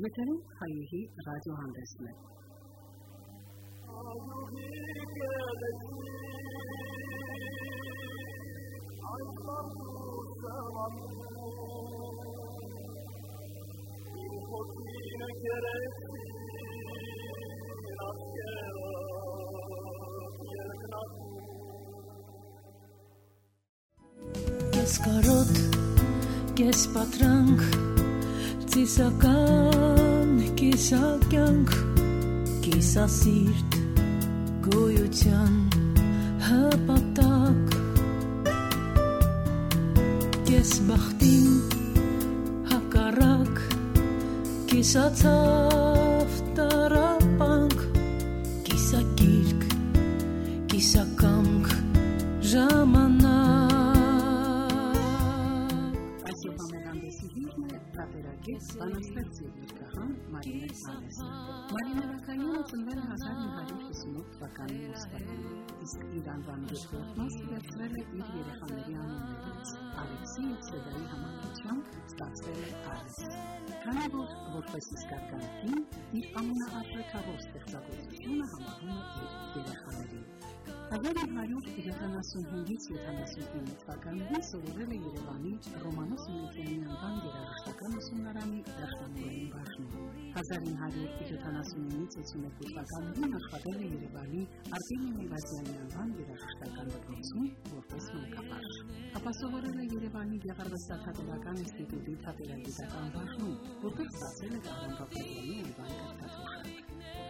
Եթերում հայուհի ռադիոհանդեսն է։ Կես կարոտ, կես պատրանք, ծիսական, կիսակյանք, կիսասիրտ, գոյության հպատակ, կես բախտին, հակարակ, կիսացավ է ռապերագետ բանաստեղծ եւ երգահան Մարինե Սանեսը։ Մարինե Ռակայանը ծնվել է 1958 թվականի մուսկայում, իսկ իր անվան երկրորդ մասը վերցրել է իր երեխաների անուններից։ Ալեքսի եւ Սեդայի համակարգությամբ ստացվել է Արես։ Քանի որ որպես իսկական իր ամենաարժեքավոր ստեղծագործությունը համարում է իր երեխաներին։ 1975-ից 79 թվականներին սովորել է Երևանի Ռոմանոս Մենքյանի անվան երաժշտական ուսումնարանի դաշնամուրային բաժնում։ 1979-ից 82 թվականներին աշխատել է Երևանի Արտեմի Մուրազյանի անվան երաժշտական դպրոցում որպես մանկաբույժ։ Ապա սովորել է Երևանի Գեղարվեստական ինստիտուտի թատերագիտական բաժնում, որտեղ ստացել է Ռոպեյանի անվան կրթաթոշակ։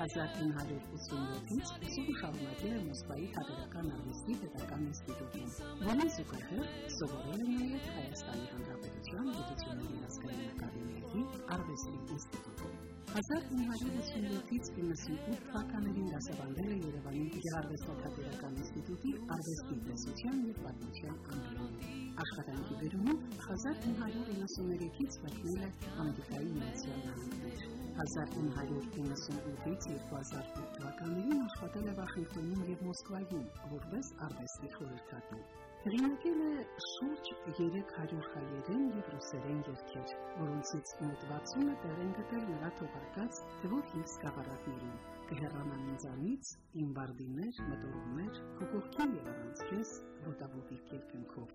1987-ից ուսումը շարունակել է Մոսկվայի Թատերական արվեստի պետական ինստիտուտում։ Որից զուգահեռ սովորել է նաև Հայաստանի Հանրապետության Գիտությունների ազգային ակադեմիայի արվեստի ինստիտուտում։ 1987-ից 98 թվականներին դասավանդել է Երևանի Գեղարվեստական ինստիտուտի արվեստի տեսության եւ պատմության անգլիում։ Աշխատանքի բերումով 1993-ից մեկնել է Ամերիկայի Միացյալ Նահանգներ։ 1998-ից 2008 թվականներին աշխատել է Վաշինգտոնում եւ Մոսկվայում որպես արվեստի խորհրդատու։ Հեղինակել է շուրջ 300 հայերեն եւ ռուսերեն երգեր, որոնցից մոտ 60-ը տեղ են գտել նրա թողարկած թվով 5 սկավառակներում։ Կհեռանան ինձանից, իմ բարդիներ, մտորումներ, կողքի եւ առանց քեզ, ոտաբոբիկ երկնքով։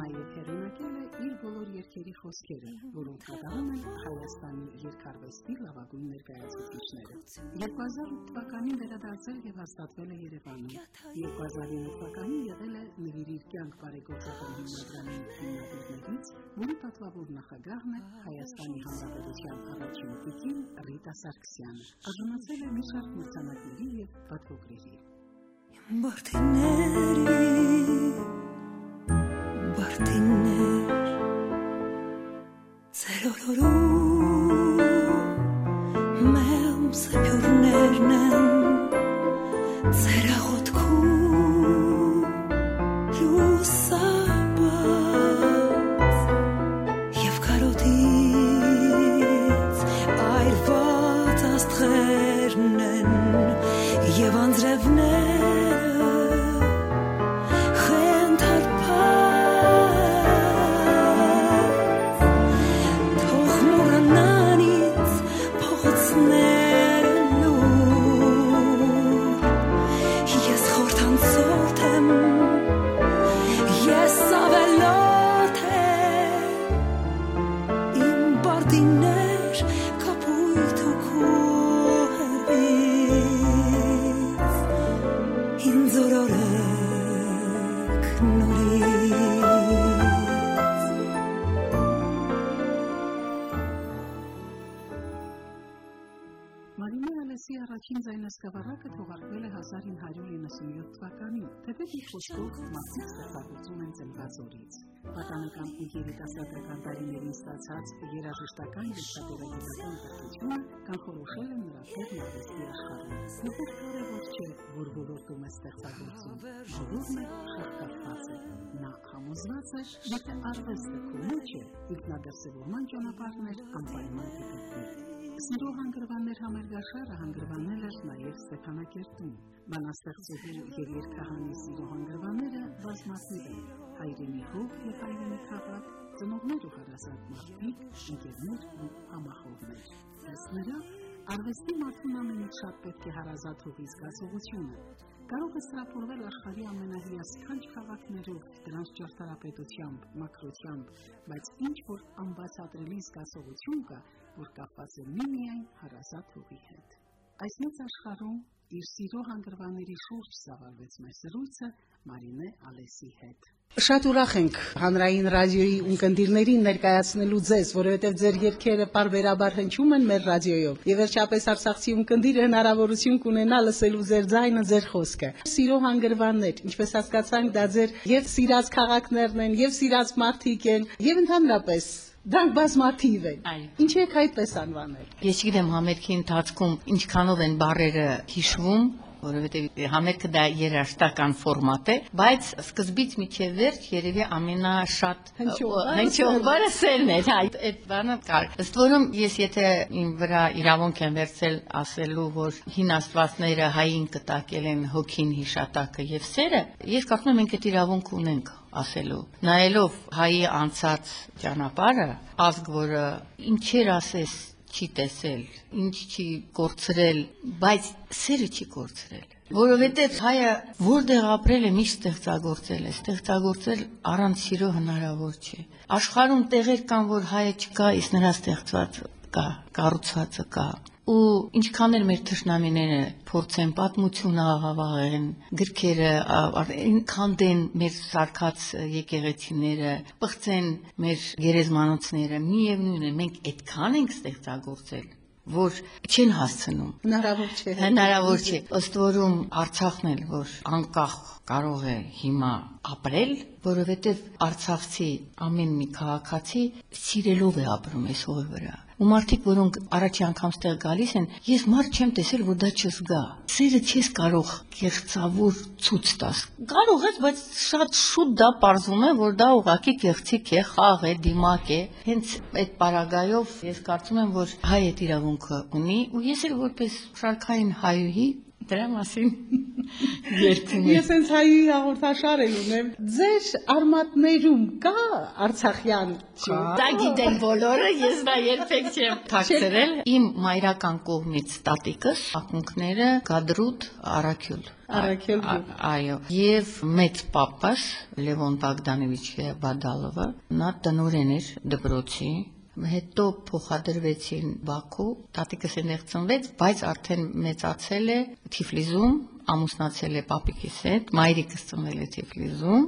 Նաև հեղինակել է իր բոլոր երգերի խոսքերը, որոնք կատարում են Հայաստանի երկարվեստի լավագույն ներկայացուցիչները։ 2008 թվականին վերադարձել եւ հաստատվել է Երևանում։ 2009 թվականին եղել է Նվիրիր կյանք բարեգործական հիմնադրամի հիմնադիրներից, որի պատվավոր նախագահն է Հայաստանի Հանրապետության առաջին տիկին Ռիտա Սարգսյանը։ Արժանացել է մի շարք մրցանակների եւ պատվոգրերի։ Բարդիների Բարդիներ իր խոսքով մարդիկ ստեղծագործում են ծնված օրից։ Պատանեկան ու երիտասարդական տարիներին ստացած երաժշտական շատերագիտական կրթությունը կանխորոշել է նրա տեղն արվեստի աշխարհում։ Նույնիսկ կարևոր չէ, որ ոլորտում է ստեղծագործում, ժողովն է շահկատված է։ Նա համոզված է, եթե արվեստը քո մեջ է, ինքնադասավորման ճանապարհներ անպայման կգտնի։ Սիրո հանգրվաններ համերգաշարը հանգրվանել էր նաև Ստեփանակերտում։ Բանաստեղծուհի եւ երգահանի սիրո հանգրվանները բազմաթիվ են՝ հայրենի հող եւ հայրենի քաղաք, ծնողներ ու հարազատ մարդիկ, ընկերներ ու համախոհներ։ Ըստ նրա, արվեստի մարդուն ամենից շատ պետք է հարազատ հողի զգացողությունը։ Կարող է սրապորվել աշխարհի ամենահիասքանչ քաղաքներով, դրանց ճարտարապետությամբ, մակրությամբ, բայց ինչ որ անբացատրելի զգացողություն կա, որ կապված է միմիայն հարազատ հողի հետ։ Այս մեծ աշխարհում իր սիրո հանգրվանների շուրջ ծավալվեց մեր զրույցը Մարինե Ալեսի հետ։ Շատ ուրախ ենք հանրային ռադիոյի ունկնդիրներին ներկայացնելու ձեզ, որովհետև ձեր երգերը բարբերաբար հնչում են մեր ռադիոյով։ Եվ վերջապես Արցախցի ունկնդիրը հնարավորություն կունենա լսելու ձեր ձայնը, ձեր խոսքը։ Սիրո հանգրվաններ, ինչպես հասկացանք, դա ձեր եւ սիրած քաղաքներն են, եւ սիրած մարդիկ են, եւ ընդհանրապես Դրանք բազմաթիվ են։ Ինչի եք այդպես անվանել։ Ես գիտեմ համերգի ընթացքում ինչքանով են բարերը հիշվում, որովհետև համերգը դա երաշտական ֆորմատ է, բայց սկզբից միջև վերջ երևի ամենաշատ Հնչող բառը սերն է, հա, այդ բանը կար։ Ըստ որում ես եթե իմ վրա իրավունք եմ վերցել ասելու, որ հին աստվածները հային կտակել են հոգին հիշատակը եւ սերը, ես կարծում եմ մենք այդ իրավունք ունենք ասելու։ Նայելով հայի անցած ճանապարհը, ազգ, որը ինչեր ասես չի տեսել, ինչ չի կորցրել, բայց սերը չի կորցրել։ Որովհետև հայը որտեղ ապրել է միշտ ստեղծագործել է, ստեղծագործել առանց սիրո հնարավոր չէ։ Աշխարհում տեղեր կան, որ հայը չկա, իսկ նրա ստեղծված կա, կառուցվածը կա ու ինչքան էլ մեր թշնամիները փորձեն պատմությունը աղավաղեն, գրքերը քանդեն մեր սարկած եկեղեցիները, բղծեն մեր գերեզմանոցները, միևնույն է, մենք այդքան ենք ստեղծագործել, որ չեն հասցնում։ Հնարավոր չէ։ Հնարավոր չէ։ Ըստ որում Արցախն էլ որ անկախ կարող է հիմա ապրել, որովհետև Արցախցի ամեն մի քաղաքացի սիրելով է ապրում այս հողի վրա։ Ու մարդիկ, որոնք առաջի անգամ ստեղ գալիս են, ես մարդ չեմ տեսել, որ դա չզգա։ Սերը չես կարող կեղծավոր ցույց տաս։ Կարող ես, բայց շատ շուտ դա պարզվում է, որ դա ուղակի կեղծիք է, խաղ է, դիմակ է։ Հենց այդ պարագայով ես կարծում եմ, որ հայ այդ իրավունքը ունի, ու ես էլ որպես շարքային հայուհի դրա մասին երկում եմ։ Ես հենց հայի հաղորդաշար եմ ունեմ։ Ձեր արմատներում կա Արցախյան Դա գիտեն բոլորը, ես դա երբեք չեմ թաքցրել։ Իմ մայրական կողմից տատիկս, ակունքները Գադրուտ Արաքյուլ։ Արաքյոլ Ա- ա- Այո, եւ մեծ պապաս Լևոն Բogdanoviչ Բադալովը, նա տնօրեն էր դպրոցի հետո փոխադրվեցին Բաքու, տատիկս այնտեղ ծնվեց, բայց արդեն մեծացել է Թիֆլիզում, ամուսնացել է պապիկիս հետ, մայրիկս ծնվել է Թիֆլիզում։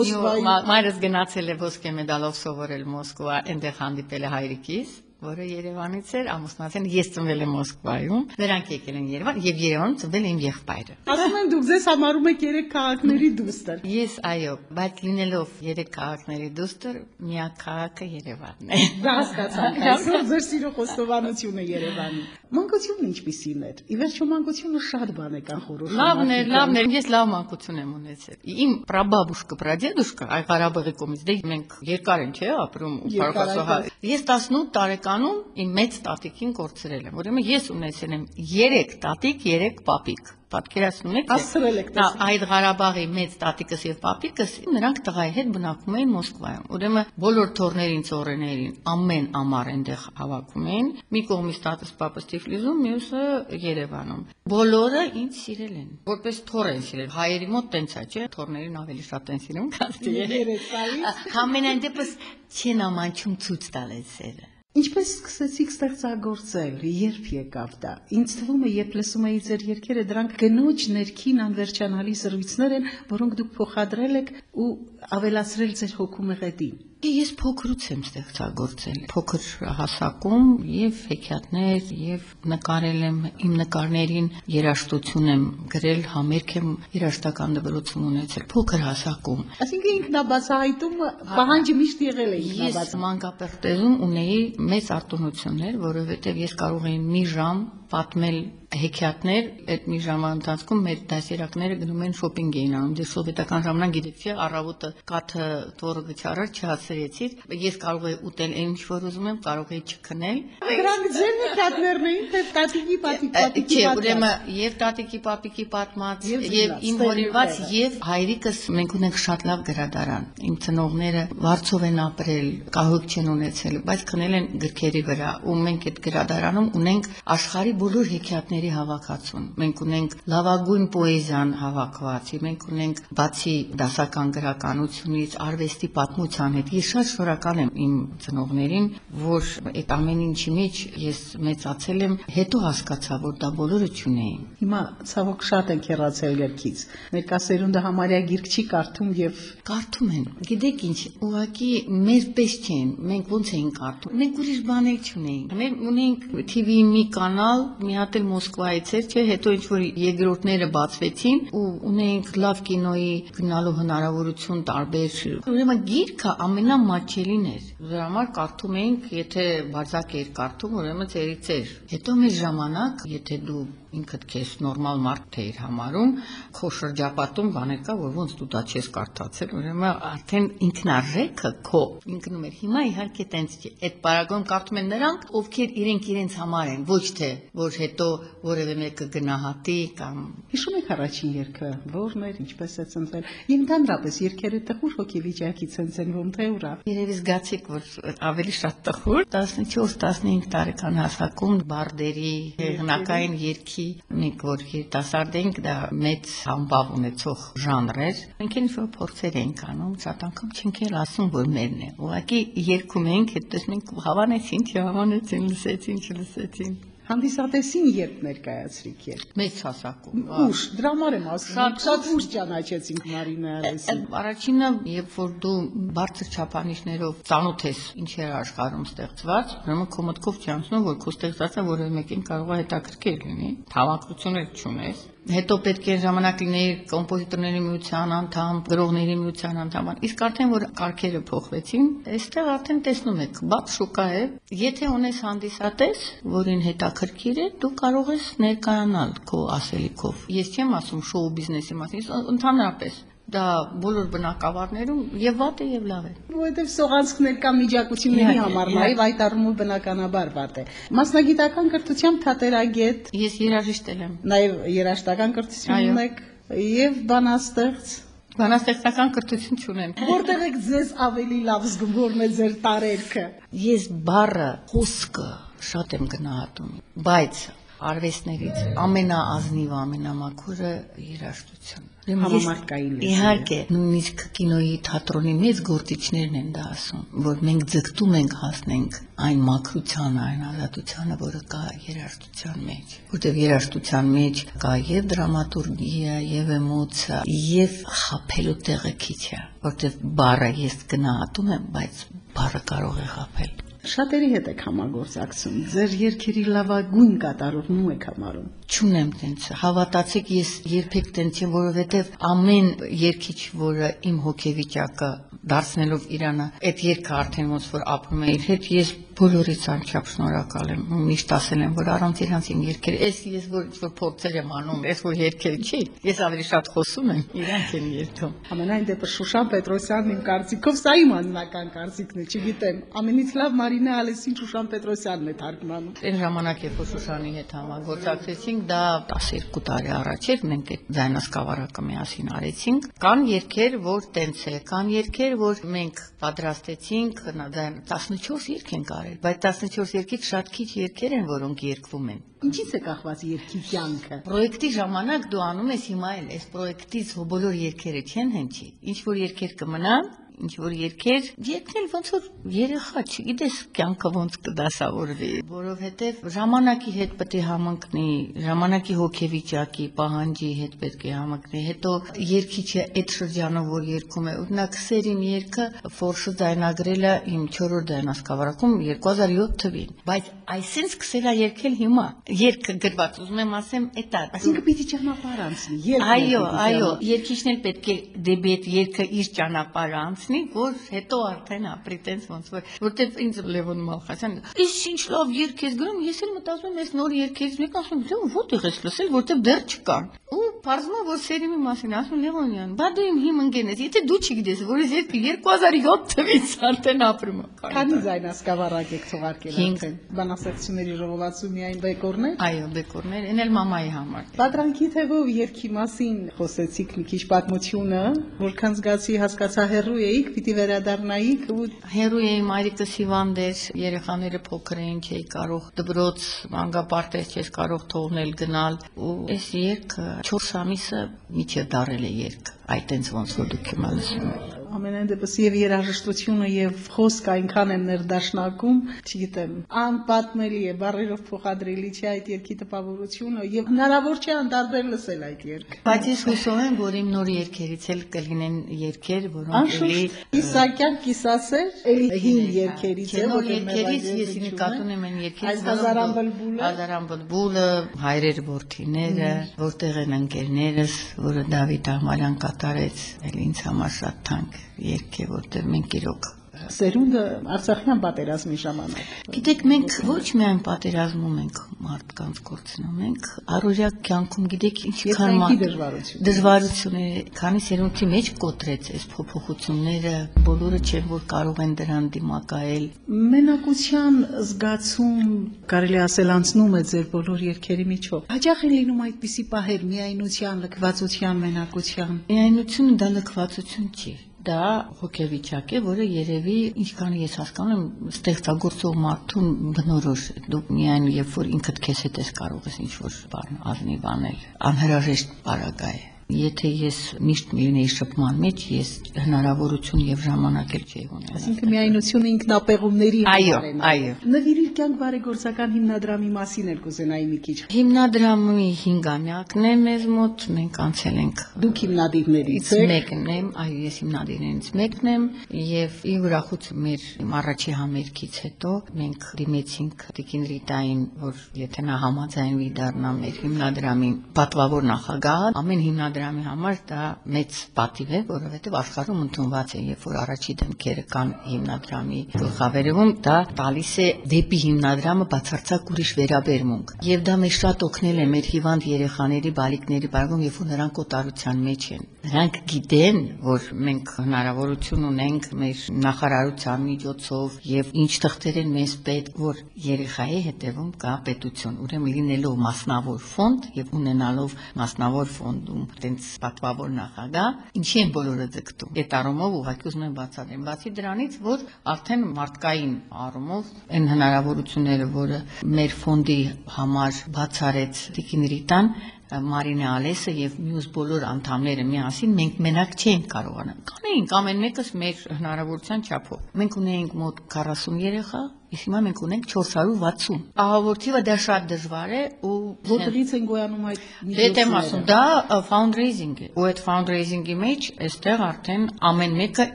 Մոսկվայում- Մա- Մայրս գնացել է ոսկե մեդալով սովորել Մոսկվա, այնտեղ հանդիպել է հայրիկիս որը Երևանից էր, ամուսնացել, ես ծնվել եմ Մոսկվայում, նրանք եկել են Երևան եւ Երևանում ծնվել է իմ եղբայրը։ Ասում են դուք ձեզ համարում եք երեք քաղաքների դուստր։ Ես այո, բայց լինելով երեք քաղաքների դուստր, միակ քաղաքը Երևանն է։ հասկացանք։ Այսօր ձեր սիրո խոստովանությունը Երևանի։ Մանկությունն ինչպիսին էր։ Ի վերջո մանկությունը շատ բան է կանխորոշում։ Լավն է, մարդիկը։ լավն է, ես լավ մանկություն եմ ունեցել։ Իմ պրաբաբուշկա, պրադեդուշկա, այ Ղարաբաղի կողմից դե մենք երկար են, չէ, ապրում Փարքասոհա։ Ես 18 տարեկանում իմ մեծ տատիկին կորցրել եմ։ Ուրեմն ես ունեցել եմ 3 տատիկ, 3 պապիկ։ Պատկերացնում եք։ Հասցրել եք Դա այդ Ղարաբաղի մեծ տատիկս եւ պապիկս նրանք տղայի հետ բնակվում էին Մոսկվայում։ Ուրեմն բոլոր թորներին, ծորեներին ամեն ամառ այնտեղ հավաքում էին։ Մի կողմից տատս պապս Թիֆլիզում, մյուսը Երևանում։ Բոլորը ինձ սիրել են։ Որպես թոր են սիրել։ Հայերի մոտ տենց է, չէ՞, թորներին ավելի շատ են սիրում, քան Երեք երեք։ տարի։ Համենայն դեպս չեն ամանչում ցույց տալ այդ սերը։ Ինչպես սկսեցիք ստեղծագործել, երբ եկավ դա։ Ինձ թվում է, երբ լսում էի ձեր երգերը, դրանք գնոջ ներքին անվերջանալի զրույցներ են, որոնք դուք փոխադրել եք ու ավելացրել ձեր հոգու մեղեդին։ Ես փոքրուց եմ ստեղծագործել, փոքր հասակում եւ հեքիաթներ եւ նկարել եմ իմ նկարներին երաժշտություն եմ գրել, համերգ եմ երաժշտական դպրոցում ունեցել փոքր հասակում։ Այսինքն ինքնաբացահայտումը պահանջը միշտ եղել է Ես ինքնաբաց։ մանկապեղտերում ունեի մեծ արտոնություններ, որովհետև ես կարող էի մի ժամ պատմել հեքիաթներ, այդ մի ժամանակ ընթացքում մեր դասերակները գնում են շոփինգ էին անում։ Դե սովետական ժամանակ գիտեք չէ, առավոտը կաթը տորը գճարար չհասրեցի։ Ես կարող եի ուտել այն ինչ որ ուզում եմ, կարող եի չքնել։ Դրանք ձեր նկատներն էին, թե տատիկի պատիկ Չէ, ուրեմն եւ տատիկի պապիկի պատմած եւ իմ հորինված եւ հայրիկս մենք ունենք շատ լավ գրադարան։ Իմ ծնողները վարձով են ապրել, կահույք չեն ունեցել, բայց քնել են գրքերի վրա ու մենք այդ գրադարանում ունենք աշխարի բոլոր հեքիաթների հավաքածուն։ Մենք ունենք լավագույն պոեզիան հավաքված, մենք ունենք բացի դասական գրականությունից արվեստի պատմության հետ։ Ես շատ շնորհակալ եմ իմ ծնողներին, որ այդ ամեն ինչի մեջ ես մեծացել եմ, հետո հասկացա, որ դա բոլորը չունեին։ Հիմա ցավոք շատ են քերացել երկից։ Ներկա սերունդը համարյա գիրք չի կարդում եւ Կարդում են։ Գիտեք ինչ, ուղղակի մեր պես չեն։ Մենք ոնց էին կարդում։ Մենք ուրիշ բաներ չունեինք։ Մենք ունեինք TV-ի մի կանալ, մի հատ էլ Մոսկվայից էր, չէ, հետո ինչ որ երկրորդները բացվեցին ու ունեինք լավ կինոյի գնալու հնարավորություն տարբեր։ Ուրեմն գիրքը ամենամաչելին էր։ Դրա համար կարդում էինք, եթե բարձակ էր կարդում, ուրեմն ծերից էր։ Հետո մեր ժամանակ, եթե դու ինքդ քեզ նորմալ մարդ թեիր համարում, քո շրջապատում բաներ կա, որ ոնց դու դա չես կարդացել, ուրեմն արդեն ինքնարժեքը քո ինքնում էր։ Հիմա իհարկե տենց չի։ Այդ параգոն կարդում են նրանք, ովքեր իրենք իրենց համար են, ոչ թե որ հետո որևէ մեկը գնահատի կամ Հիշում եք առաջին երգը, որն էր, ինչպես է ծնվել։ Եվ դանդրապես երգերը տխուր հոգեվիճակից են ծնվում, թե ուրա։ Երևի զգացիք, որ ավելի շատ տխուր 14-15 տարեկան հասակում բարդերի, հեղնակային երգի մենք որ երիտասարդ էինք, դա մեծ համբավ ունեցող ժանր էր։ Մենք ինչ որ փորձեր էինք անում, շատ անգամ չենք էլ ասում, որ մերն է։ Ուղղակի երգում էինք, հետո մենք հավանեցին, չհավանեցին, լսեցին, չլսեցին։ Հանդիսատեսին երբ ներկայացրիք երբ։ Մեծ հասակում։ Ուշ, դրամար եմ ասում։ Շատ ուշ ճանաչեցինք Մարինա Ալեսին։ Առաջինը, երբ որ դու բարձր չափանիշներով ծանոթ ես ինչեր աշխարհում ստեղծված, ուրեմն քո մտքով չի անցնում, որ քո ստեղծածը որևէ մեկին կարող է հետաքրքիր լինի, հավաքություններ չունես։ Հետո պետք է ժամանակ լինեիր կոմպոզիտորների միության անդամ, գրողների միության անդամ։ Իսկ արդեն որ կարգերը փոխվեցին, այստեղ արդեն տեսնում եք, բաց շուկա է։ Եթե ունես հանդիսատես, որին հետաքրքիր է, դու կարող ես ներկայանալ քո ասելիքով։ Ես չեմ ասում շոու բիզնեսի մասին, ընդհանրապես դա բոլոր բնակավարներում եւ վատ է եւ լավ է։ Որովհետև սողանցք ներկա միջակությունների համար նաև այդ առումով բնականաբար վատ է։ Մասնագիտական կրթությամբ թատերագետ, Ես երաժիշտել եմ։ նաև երաշտական կրթություն ունեք եւ բանաստեղծ։ Բանաստեղծական կրթություն չունեմ։ Որտեղ եք ձեզ ավելի լավ զգում, որն է ձեր տարերքը։ Ես բառը խոսքը շատ եմ գնահատում, բայց արվեստներից ամենաազնիվ ամենամաքուրը երաժշտություն։ Ուրեմն ես- Համամարտկային լեզու Իհարկե, նույնիսկ կինոյի թատրոնի մեծ գործիչներն են դա ասում, որ մենք ձգտում ենք հասնենք այն մաքրությանը, այն ազատությանը, որը կա երաժշտության մեջ, որտեղ երաժշտության մեջ կա եւ դրամատուրգիա, եւ էմոցիա, եւ խափելու տեղը քիչ է, որտեղ բառը ես գնահատում եմ, բայց բառը կարող է խափել։ Շատերի հետ եք համագործակցում։ Ձեր երկերի լավագույն կատարողն ում եք համարում։ Չունեմ տենց, հավատացեք, ես երբեք տենց եմ, որովհետև ամեն երկիչ, որը իմ հոգեվիճակը դարձնելով Իրանը, այդ երկը արդեն ոնց որ ապրում է իր հետ, ես բոլորից անչափ շնորհակալ եմ։ ու Միշտ ասել եմ, որ առանց իրանց իմ երկերը, ես ես որ որ փորձեր եմ անում, ես որ երկեր չի, ես ավելի շատ խոսում եմ, իրանք են երգում։ Ամենայն դեպս Շուշան Պետրոսյանն իմ կարծիքով սա իմ անձնական կարծիքն է, չգիտեմ։ Ամենից լավ Մարինա Ալեսին Շուշան Պետրոսյանն է թարգմանում։ Այն ժամանակ երբ Շուշանի հետ համագործակցեցինք, դա 12 տարի առաջ էր, մենք այդ ձայնասկավառակը միասին արեցինք։ Կան երգեր, որ տենց է, կան երգեր, որ մենք պատրաստեցինք, նա ձայն 14 երգ ենք արել, բայց 14 երգից շատ քիչ երգեր են, որոնք երգվում են։ Ինչից է կախված երկի կյանքը։ Պրոյեկտի ժամանակ դու անում ես հիմա էլ, այս պրոյեկտից բոլոր երգերը չեն հնչի։ Ինչ որ երգեր կմնան, ինչ որ երգեր, երգնել ոնց որ երեխա, չգիտես կյանքը ոնց կդասավորվի, որովհետև ժամանակի հետ պետք է համընկնի, ժամանակի հոգեվիճակի, պահանջի հետ պետք է համընկնի։ Հետո երգիչը այդ շրջանով որ երգում է, օրինակ սերին երգը ֆորշը ձայնագրելը իմ 4-րդ դայնասկավառակում 2007 թվին, բայց այսինքն սկսել է երգել հիմա։ Երգը գրված, ուզում եմ ասեմ, էտա։ Այսինքն պիտի ճանապարհ անցնի։ Երբ Այո, այո, երկիչն էլ պետք է դեպի այդ երգը իր ճանապարհը անցնի, հասնի, որ հետո արդեն ապրի տենց ոնց որ որտեվ ինձ Լևոն Մալխասյան «Իս ինչ լավ երգ ես գրում, ես էլ մտածում եմ այս նոր երգերից մեկն ասում եմ, որտեղ ես լսել, որտեվ դեռ չկան»։ Ու բարձրացնում որ սերիմի մասին ասում Լևոնյան, բա դու իմ հիմ ընկերն ես, եթե դու չգիտես, որ ես երգը 2007 թվականից արդեն ապրում եմ։ Քանի ձայն ասկավառակ եք թողարկել արդեն։ Բանասերությունների ժողովածու միայն բեկորներ։ Այո, բեկորներ, այն էլ մամայի համար։ Պատրանքի թևով երկի մասին խոսեցիք մի քիչ պատմությունը, որքան զգացի հասկացա հերրու էիք, պիտի վերադառնայիք ու Հերու էի մայրիկս հիվանդ էր, երեխաները փոքր էին, չէի կարող դբրոց, մանկապարտեզ չէի կարող թողնել գնալ ու այս երգը 4 ամիսը միջև դարել է երգ։ Այ տենց ոնց որ դուք հիմա լսում եք։ Ամենայն դեպս եւ երաժշտությունը եւ խոսքը այնքան են ներդաշնակում, չգիտեմ, անպատմելի է բարերով փոխադրելի չի այդ երգի տպավորությունը եւ հնարավոր չէ անտարբեր լսել այդ երգը։ Բայց ես հուսով եմ, որ իմ նոր երգերից էլ կլինեն երգեր, որոնք էլի Իսակյան Կիսասեր, էլի հին երգերից է, որ երգերից ես նկատում եմ այն երգերը, այս Հազարան բլբուլը, Հազարան բլբուլը, հայրեր ворթիները, որտեղ են ընկերներս, որը Դավիթ Աղմալյան կատարեց, էլ ինձ համար շատ թանկ է երգ է, որտեղ մենք իրոք Սերունդը Արցախյան պատերազմի ժամանակ։ Գիտեք, մենք ոչ միայն պատերազմում ենք մարդկանց կորցնում, մենք առօրյա կյանքում գիտեք ինչքան մարդ- դժվարություն։ դժվարություններ, քանի սերունդի մեջ կոտրեց այս փոփոխությունները, բոլորը չեն որ կարող են դրան դիմակայել, Մենակության զգացում կարելի ասել անցնում է ձեր բոլոր երկերի միջով։ Հաճախ են լինում այդպիսի պահեր միայնության, լքվածության, մենակության։ Միայնությունը դա լքվածություն չի։ Դա հոգեվիճակ է, որը երևի ինչքան ես հասկանում ստեղծագործող մարդուն բնորոշ է։ Դու միայն երբ որ ինքդ քեզ հետ ես կարող ես ինչ-որ բան ազնիվ անել, անհրաժեշտ պարագա է։ Եթե ես միշտ լինեի շփման մեջ, ես հնարավորություն եւ ժամանակ էլ չէի ունենա։ Այսինքն միայնությունը ինքնապեղումների Այո, այո։ Նվիրիր կյանք բարեգործական հիմնադրամի մասին էլ կուզենայի մի քիչ։ Հիմնադրամի 5-ամյակն է մեզ մոտ, մենք անցել ենք Դուք հիմնադիրներից Ից եք։ մեկն եմ, այո, ես հիմնադիրներից մեկն եմ եւ ի ուրախություն մեր առաջի համերգից հետո մենք դիմեցինք Տիկին Ռիտային, որ եթե նա համաձայնվի դառնա մեր հիմնադրամի պատվավոր նախագահ, ամեն հիմնադրամի համար դա մեծ պատիվ է, որովհետեւ աշխարհում ընդունված է, երբ որ առաջի դեմքերը կան հիմնադրամի գլխավերևում, դա տալիս է դեպի հիմնադրամը բացարձակ ուրիշ վերաբերմունք։ Եվ դա մեզ շատ օգնել է մեր հիվանդ երեխաների, բալիկների բարգում, երբ որ նրանք օտարության մեջ են։ Նրանք գիտեն, որ մենք հնարավորություն ունենք մեր նախարարության միջոցով եւ ինչ թղթեր են մեզ պետք, որ երեխայի հետևում կա պետություն։ Ուրեմն լինելով մասնավոր ֆոնդ եւ ունենալով մասնավոր ֆոնդում տենց պատվավոր նախագահ, ինչի են բոլորը ձգտում։ Այդ առումով ուղղակի ուզում եմ բացատրեմ, բացի դրանից, որ արդեն մարդկային առումով այն հնարավորությունները, որը մեր ֆոնդի համար բացարեց Տիկին Ռիտան, Մարինե Ալեսը եւ մյուս բոլոր անդամները միասին մենք մենակ չենք կարողանա։ Կանեինք ամեն մեկս մեր հնարավորության չափով։ Մենք ունեինք մոտ 40 երեխա, իսկ հիմա մենք ունենք 460։ Ահավորթիվը դա շատ դժվար է ու Որտեղից են գոյանում այդ Դե դեմ ասում, դա fundraising է։ Ու այդ fundraising-ի մեջ այստեղ արդեն ամեն մեկը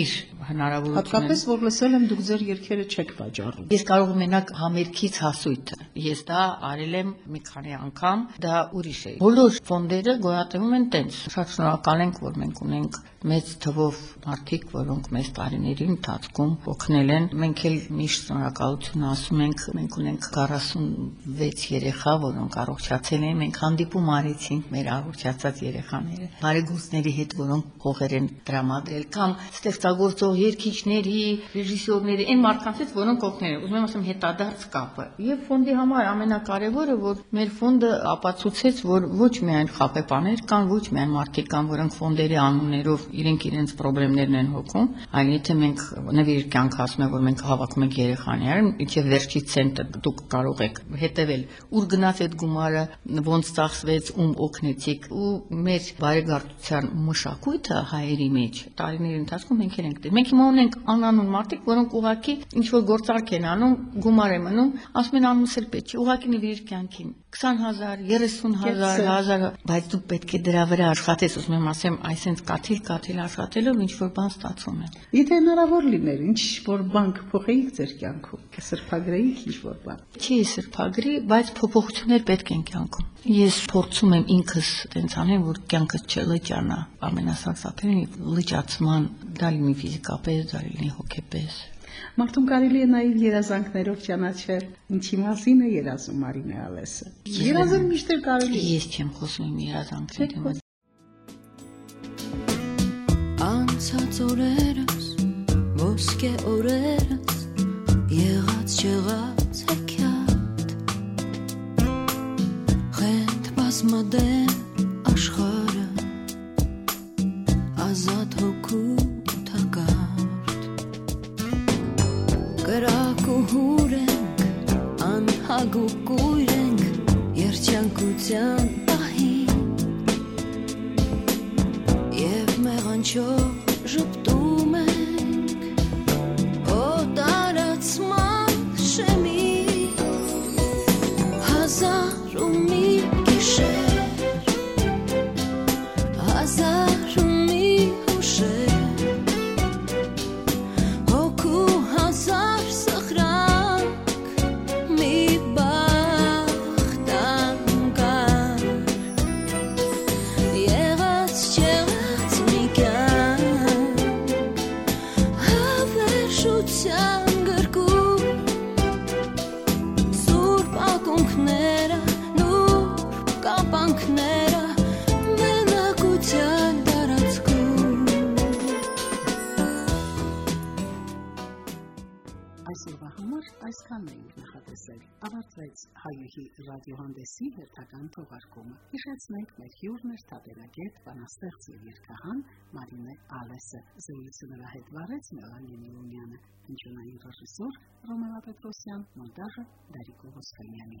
իր հնարավորությունները Հատկապես որ լսել եմ դուք ձեր երկերը չեք վաճառում։ Ես կարող եմ մենակ համերգից հասույթը։ Ես դա արել եմ մի քանի անգամ, դա ուրիշ է։ Բոլոր ֆոնդերը գոյատևում են տենց։ Շատ շնորհակալ ենք, որ մենք ունենք մեծ թվով մարդիկ, որոնք մեծ տարիների ընթացքում օգնել են։ Մենք էլ միշտ շնորհակալություն ասում ենք, մենք ունենք 46 երեխա, որոնք առողջացել են, մենք հանդիպում արեցինք մեր առողջացած երեխաները։ Բարեգործների հետ, որոնք հողեր են տրամադրել կամ ստեղծագործող երգիչների, ռեժիսորների, այն մարդկանց հետ, որոնք օգնել են։ Ուզում եմ ասեմ հետադարձ կապը։ Եվ ֆոնդի համար ամենակարևորը, որ մեր ֆոնդը ապացուցեց, որ ոչ միայն խապեպաներ կան, ոչ միայն մարդիկ կան, որոնք ֆոնդերի անուններով իրենք իրենց խնդիրներն են հոգում, այլ եթե մենք նվիր կյանք ասում ենք, որ մենք հավաքում ենք երեխաներ, իջե վերջի ցենտը դուք կարող եք հետևել, ուր գնաց այդ գումարը, ոնց ծախսվեց, ում օգնեցիք ու մեր բարեգործության մշակույթը հայերի մեջ տարիների ընթացքում մենք ենք դեր։ Մենք հիմա ունենք անանուն մարդիկ, որոնք ուղակի ինչ որ գործարք են անում, գումար է մնում, ասում են անունս էլ պետք չի, ուղակի նվիր կյանքին 20000, 30000, 1000, բայց դու պետք է դրա վրա աշխատես, ուզում եմ ասեմ, այսինքն կաթիլ կաթիլ աշխատել աշխատելով ինչ որ բան ստացվում է։ Եթե հնարավոր լիներ, ինչ որ բան կփոխեիք ձեր կյանքում, կսրբագրեիք ինչ որ բան։ Չի սրբագրի, բայց փոփոխություններ պետք են կյանքում։ Ես փորձում եմ ինքս տենց անեմ, որ կյանքս չլճանա, ամենասարսափելին լճացման, դա լինի ֆիզիկապես, դա լինի հոգեպես։ Մարդուն կարելի է նաև երազանքներով ճանաչել։ Ինչի մասին է երազում Մարինե Ալեսը։ Երազել միշտ էլ կարելի է։ Ես չեմ խոսում իմ երազանքների մասին։ Անցած օրերս, ոսկե օրերս, եղած չեղած հեքիաթ Խենթ բազմադեմ աշխարը, ազատ հոգու թակարդ Կրակ ու հուր ենք, անհագ ու կույր ենք, երջանկության պահին Եվ մեղանչով Այսօրվա համար այսքանն էինք նախատեսել։ Ավարտվեց հայուհի ռադիոհանդեսի հերթական թողարկումը։ Հիշեցնենք մեր հյուրն էր թատերագետ, բանաստեղծ եւ երգահան Մարինե Ալեսը։ Զրույցը հետ վարեց Մելանե Միլոնյանը, հնչյունային ռեժիսոր Ռոմելա Պետրոսյան, մոնտաժը Դարիկ Ոսկանյանի։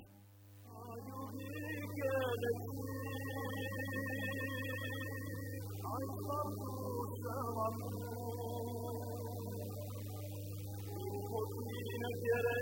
Ay, Por ti no te haré